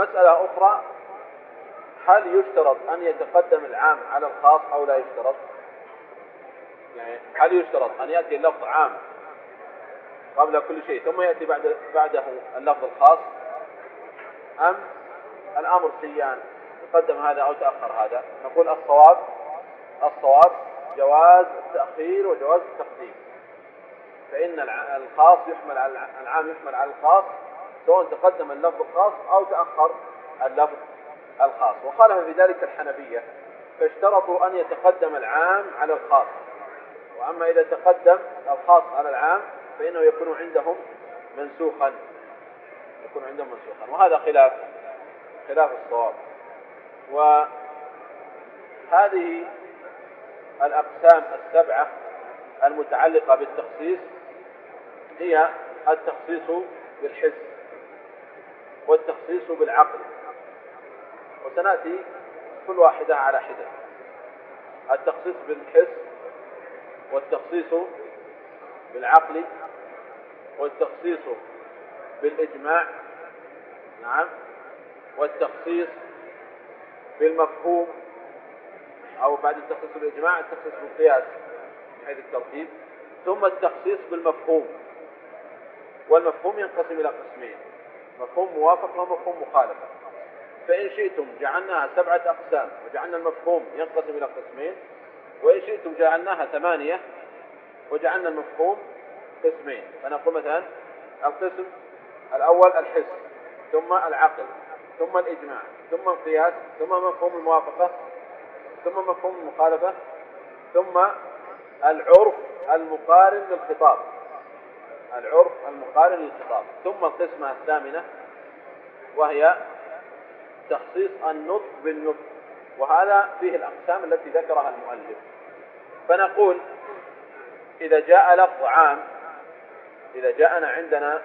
مسألة أخرى هل يشترط أن يتقدم العام على الخاص أو لا يشترط؟ يعني هل يشترط أن يأتي اللفظ عام قبل كل شيء ثم يأتي بعد بعده اللفظ الخاص؟ أم الأمر سيان يقدم هذا أو تأخر هذا؟ نقول الصواب الصواب جواز التأخير وجواز التقديم. فإن الخاص يحمل على العام يحمل على الخاص سواء تقدم اللفظ الخاص أو تأخر اللفظ الخاص. وخالف في ذلك الحنفية فاشترطوا أن يتقدم العام على الخاص. وأما إذا تقدم الخاص على العام فإنه يكون عندهم منسوخا. يكون عندهم منسوخا. وهذا خلاف خلاف الصواب. وهذه الأقسام السبعة المتعلقة بالتخصيص هي التخصيص بالحس والتخصيص بالعقل. وسنأتي كل واحدة على حدة. التخصيص بالحس والتخصيص بالعقل والتخصيص بالإجماع نعم والتخصيص بالمفهوم أو بعد التخصيص بالإجماع التخصيص بالقياس من حيث الترتيب ثم التخصيص بالمفهوم. والمفهوم ينقسم إلى قسمين. مفهوم موافقة ومفهوم مخالفة فإن شئتم جعلناها سبعة أقسام وجعلنا المفهوم ينقسم إلى قسمين. وإن شئتم جعلناها ثمانية وجعلنا المفهوم قسمين. فنقول مثلا القسم الأول الحس ثم العقل ثم الإجماع ثم القياس ثم مفهوم الموافقة ثم مفهوم المخالفة ثم العرف المقارن للخطاب. العرف المقارن للخطاب. ثم القسمة الثامنة وهي تخصيص النطق بالنطق وهذا فيه الأقسام التي ذكرها المؤلف. فنقول إذا جاء لفظ عام إذا جاءنا عندنا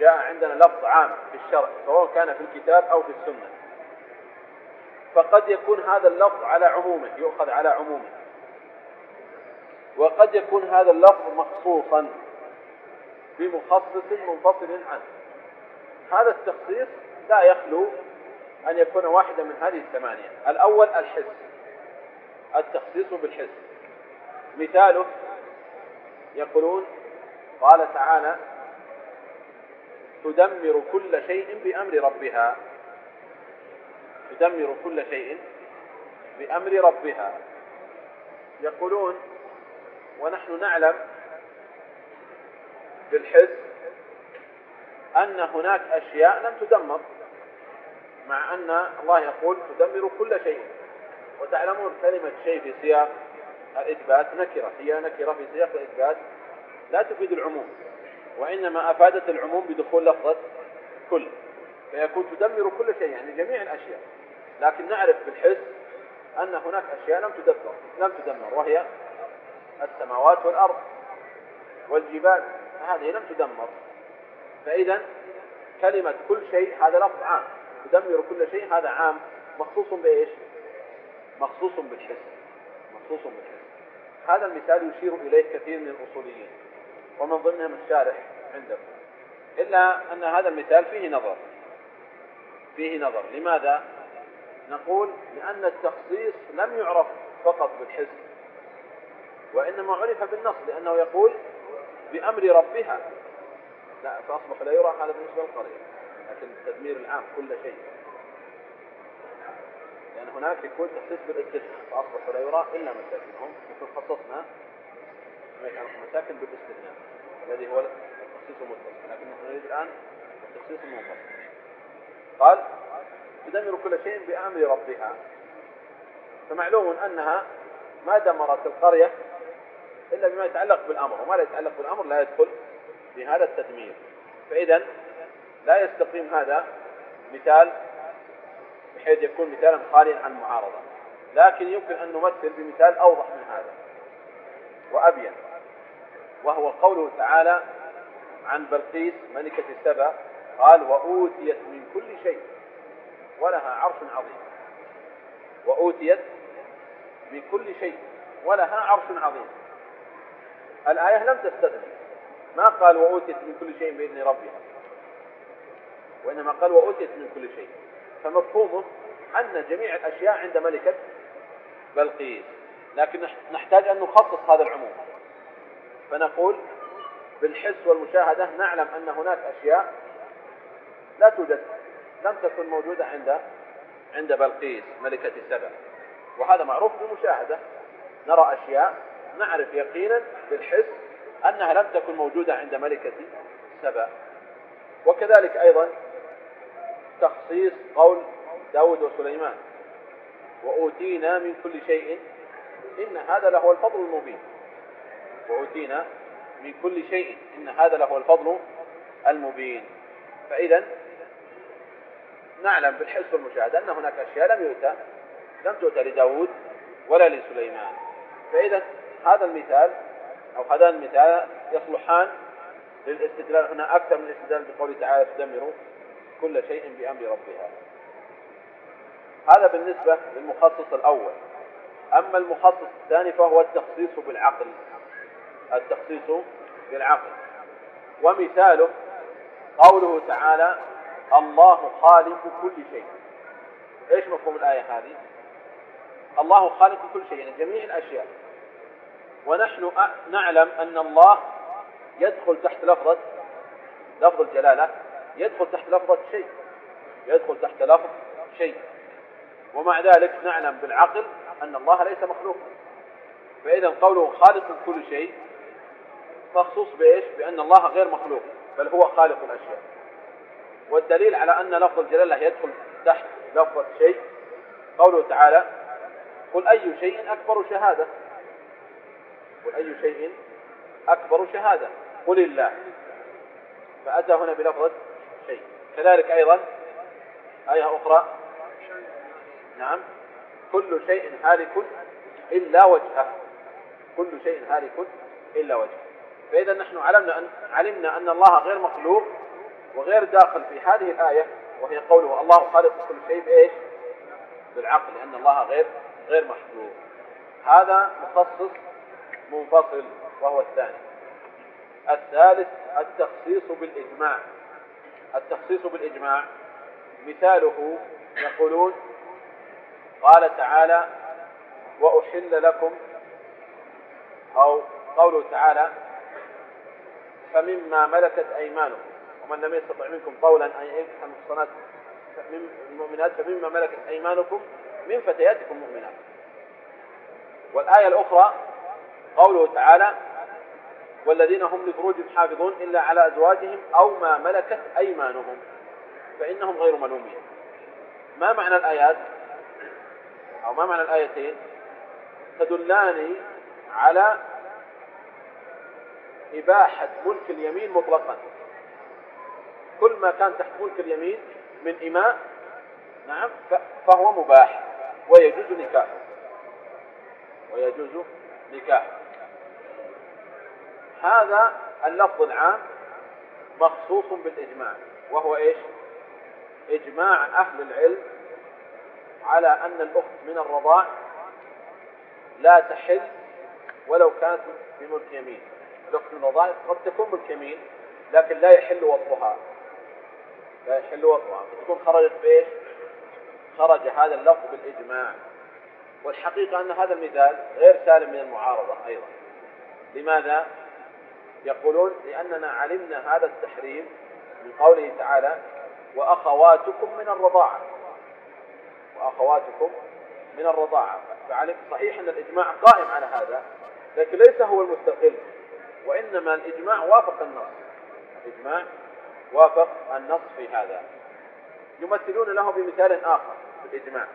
جاء عندنا لفظ عام في الشرع سواء كان في الكتاب أو في السنة فقد يكون هذا اللفظ على عمومه يؤخذ على عمومه. وقد يكون هذا اللفظ مخصوصا بمخصص منفصل عنه. هذا التخصيص لا يخلو أن يكون واحدا من هذه الثمانية. الأول الحس. التخصيص بالحس. مثاله يقولون قال تعالى تدمر كل شيء بأمر ربها. تدمر كل شيء بأمر ربها. يقولون ونحن نعلم بالحس أن هناك أشياء لم تدمر مع أن الله يقول تدمر كل شيء. وتعلمون كلمة شيء في سياق الإثبات نكرة هي نكرة في سياق الإثبات لا تفيد العموم وإنما أفادت العموم بدخول لفظة كل. فيكون تدمر كل شيء يعني جميع الأشياء. لكن نعرف بالحس أن هناك أشياء لم تدمر لم تدمر وهي السماوات والأرض والجبال. هذه لم تدمر. فإذا كلمة كل شيء هذا لفظ عام. تدمر كل شيء هذا عام. مخصوص بإيش؟ مخصوص بالحس. مخصوص بالحس. هذا المثال يشير إليه كثير من الأصوليين ومن ضمنهم الشارح عندكم إلا أن هذا المثال فيه نظر. فيه نظر. لماذا؟ نقول لأن التخصيص لم يعرف فقط بالحس وإنما عرف بالنص لأنه يقول بأمر ربها. لا فأصبح لا يرى هذا بالنسبة للقرية لكن التدمير العام كل شيء. لأن هناك يكون تخصيص بالإستثناء فأصبح لا يرى إلا مساكنهم. يكون خصصنا مساكن بالإستثناء الذي هو التخصيص المتصل لكن نحن نريد الآن التخصيص المنفصل قال تدمر كل شيء بأمر ربها. فمعلوم أنها ما دمرت القرية إلا بما يتعلق بالأمر وما لا يتعلق بالأمر لا يدخل في هذا التدمير. فإذا لا يستقيم هذا مثال بحيث يكون مثالا خاليا عن معارضة لكن يمكن أن نمثل بمثال أوضح من هذا وأبين وهو قوله تعالى عن بلقيس ملكة السبع قال وأوتيت من كل شيء ولها عرش عظيم. وأوتيت من كل شيء ولها عرش عظيم. الآية لم تستثني. ما قال وأوتيت من كل شيء بإذن ربها وإنما قال وأوتيت من كل شيء. فمفهومه أن جميع الأشياء عند ملكة بلقيس. لكن نحتاج أن نخصص هذا العموم. فنقول بالحس والمشاهدة نعلم أن هناك أشياء لا توجد لم تكن موجودة عند عند بلقيس ملكة السبع. وهذا معروف بالمشاهدة نرى أشياء نعرف يقينا بالحس أنها لم تكن موجودة عند ملكة سبع وكذلك أيضا تخصيص قول داود وسليمان وأوتينا من كل شيء إن هذا لهو الفضل المبين. وأوتينا من كل شيء إن هذا لهو الفضل المبين. فإذا نعلم بالحس والمشاهدة أن هناك أشياء لم يؤتى لم تؤتى لداود ولا لسليمان. فإذا هذا المثال أو هذان المثال يصلحان للاستدلال هنا أكثر من الاستدلال بقوله تعالى تدمر كل شيء بأمر ربها. هذا بالنسبة للمخصص الأول. أما المخصص الثاني فهو التخصيص بالعقل. التخصيص بالعقل. ومثاله قوله تعالى الله خالق كل شيء. إيش مفهوم الآية هذه؟ الله خالق كل شيء يعني جميع الأشياء. ونحن نعلم أن الله يدخل تحت لفظة لفظ الجلالة يدخل تحت لفظة شيء. يدخل تحت لفظ شيء. ومع ذلك نعلم بالعقل أن الله ليس مخلوقا. فإذا قوله خالق كل شيء مخصوص بإيش؟ بأن الله غير مخلوق بل هو خالق الأشياء. والدليل على أن لفظ الجلالة يدخل تحت لفظة شيء قوله تعالى قل أي شيء أكبر شهادة. قل أي شيء أكبر شهادة. قل الله. فأتى هنا بلفظة شيء. كذلك أيضا آية أخرى. نعم. كل شيء هالك إلا وجهه. كل شيء هالك إلا وجهه. فإذا نحن علمنا أن علمنا أن الله غير مخلوق وغير داخل في هذه الآية وهي قوله الله خالق كل شيء بإيش؟ بالعقل لأن الله غير غير مخلوق. هذا مخصص منفصل وهو الثاني. الثالث التخصيص بالإجماع. التخصيص بالإجماع مثاله يقولون قال تعالى وأحل لكم أو قوله تعالى فمما ملكت أيمانكم ومن لم يستطع منكم قولا أن ينكح المحصنات من المؤمنات فمما ملكت أيمانكم من فتياتكم المؤمنات والآية الأخرى قوله تعالى والذين هم لفروجهم حافظون إلا على أزواجهم أو ما ملكت أيمانهم فإنهم غير ملومين. ما معنى الآيات؟ أو ما معنى الآيتين؟ تدلان على إباحة ملك اليمين مطلقا. كل ما كان تحت ملك اليمين من إماء نعم فهو مباح ويجوز نكاحه. ويجوز نكاحه هذا اللفظ العام مخصوص بالإجماع وهو إيش؟ إجماع أهل العلم على أن الأخت من الرضاع لا تحل ولو كانت بملك يمين. الأخت من الرضاع قد تكون ملك يمين لكن لا يحل وطئها لا يحل وطئها تكون خرجت بإيش؟ خرج هذا اللفظ بالإجماع. والحقيقة أن هذا المثال غير سالم من المعارضة أيضا. لماذا؟ يقولون لأننا علمنا هذا التحريم من قوله تعالى وأخواتكم من الرضاعة وأخواتكم من الرضاعة. فعلم صحيح أن الإجماع قائم على هذا لكن ليس هو المستقل وإنما الإجماع وافق النص. الإجماع وافق النص في هذا. يمثلون له بمثال آخر في الإجماع.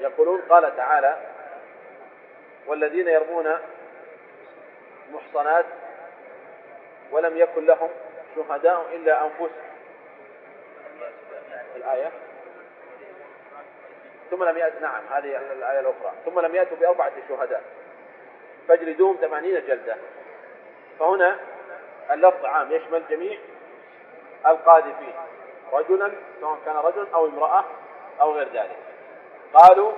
يقولون قال تعالى والذين يرمون محصنات ولم يكن لهم شهداء إلا أنفسهم الآية. ثم لم يأت نعم هذه الآية الأخرى. ثم لم يأتوا بأربعة شهداء. فاجلدوهم ثمانين جلدة. فهنا اللفظ عام يشمل جميع القاذفين. رجلا سواء كان رجل أو امرأة أو غير ذلك. قالوا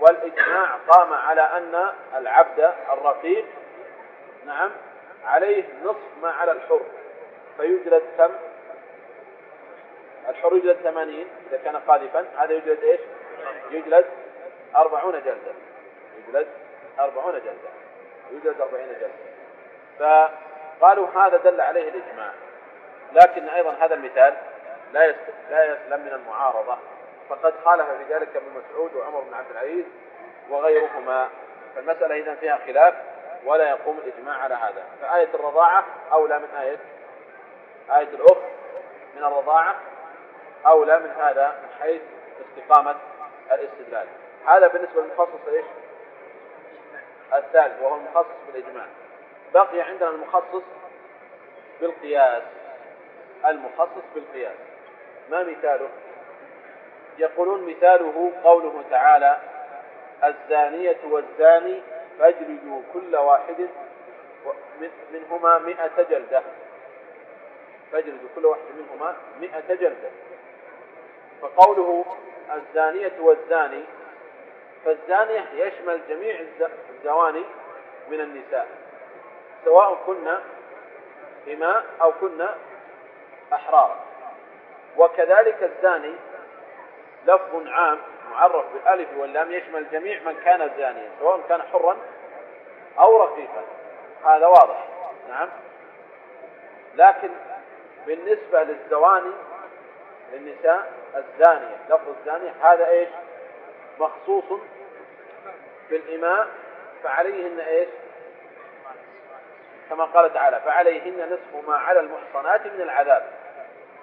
والإجماع قام على أن العبد الرقيق نعم عليه نصف ما على الحر فيجلد كم الحر يجلد ثمانين إذا كان قاذفا هذا يجلد إيش؟ يجلد أربعون جلدة يجلد أربعون جلدة يجلد أربعين جلدة فقالوا هذا دل عليه الإجماع لكن أيضا هذا المثال لا يسلم من المعارضة. فقد خالف في ذلك ابن مسعود وعمر بن عبد العزيز وغيرهما. فالمسألة إذا فيها خلاف ولا يقوم الإجماع على هذا. فآية الرضاعة أولى من آية آية الأخت من الرضاعة أولى من هذا من حيث استقامة الاستدلال. هذا بالنسبة للمخصص إيش؟ الثالث وهو المخصص بالإجماع. بقي عندنا المخصص بالقياس. المخصص بالقياس. ما مثاله؟ يقولون مثاله قوله تعالى الزانية والزاني فاجلدوا كل واحد منهما مئة جلدة. فاجلدوا كل واحد منهما مئة جلدة. فقوله الزانية والزاني فالزانية يشمل جميع الزواني من النساء. سواء كنا إماء أو كنا أحرار. وكذلك الزاني لفظ عام معرف بالالف واللام يشمل جميع من كان زانيا سواء كان حرا أو رقيقا. هذا واضح. نعم. لكن بالنسبة للزواني للنساء الزانية لفظ الزانية هذا إيش؟ مخصوص بالإماء فعليهن إيش؟ كما قال تعالى فعليهن نصف ما على المحصنات من العذاب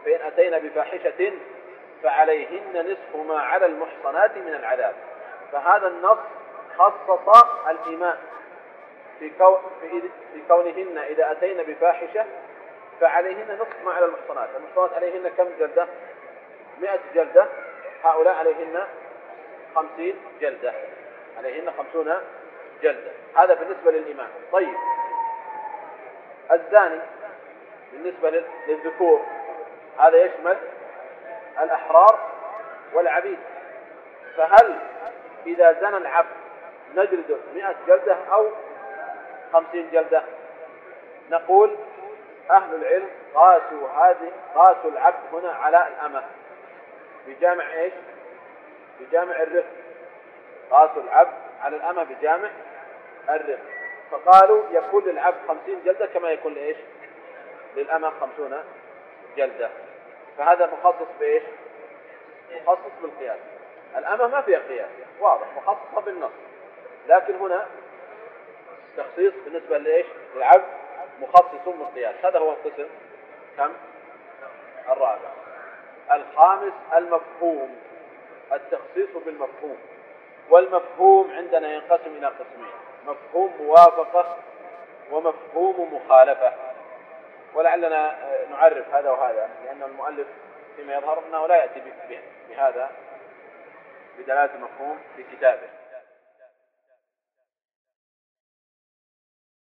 فإن أتينا بفاحشة فعليهن نصف ما على المحصنات من العذاب. فهذا النص خصص الإيمان في, كو في كونهن إذا أتينا بفاحشة فعليهن نصف ما على المحصنات. المحصنات عليهن كم جلدة؟ مئة جلدة. هؤلاء عليهن خمسين جلدة. عليهن خمسون جلدة. هذا بالنسبة للإيمان. طيب. الزاني بالنسبة للذكور هذا يشمل الأحرار والعبيد. فهل إذا زنى العبد نجلده مئة جلدة أو خمسين جلدة؟ نقول أهل العلم قاسوا هذه قاسوا العبد هنا على الأمة. بجامع إيش؟ بجامع الرق قاسوا العبد على الأمة بجامع الرق فقالوا يكون للعبد خمسين جلدة كما يكون لإيش؟ للأمة خمسون جلدة. فهذا مخصص بإيش؟ مخصص بالقياس. الأمة ما فيها قياس واضح مخصصة بالنص. لكن هنا تخصيص بالنسبة لإيش؟ للعبد مخصص بالقياس. هذا هو القسم. كم؟ الرابع. الخامس المفهوم. التخصيص بالمفهوم. والمفهوم عندنا ينقسم إلى قسمين. مفهوم موافقة ومفهوم مخالفة. ولعلنا نعرف هذا وهذا لأن المؤلف فيما يظهر أنه لا يأتي بهذا بدلالة المفهوم في كتابه.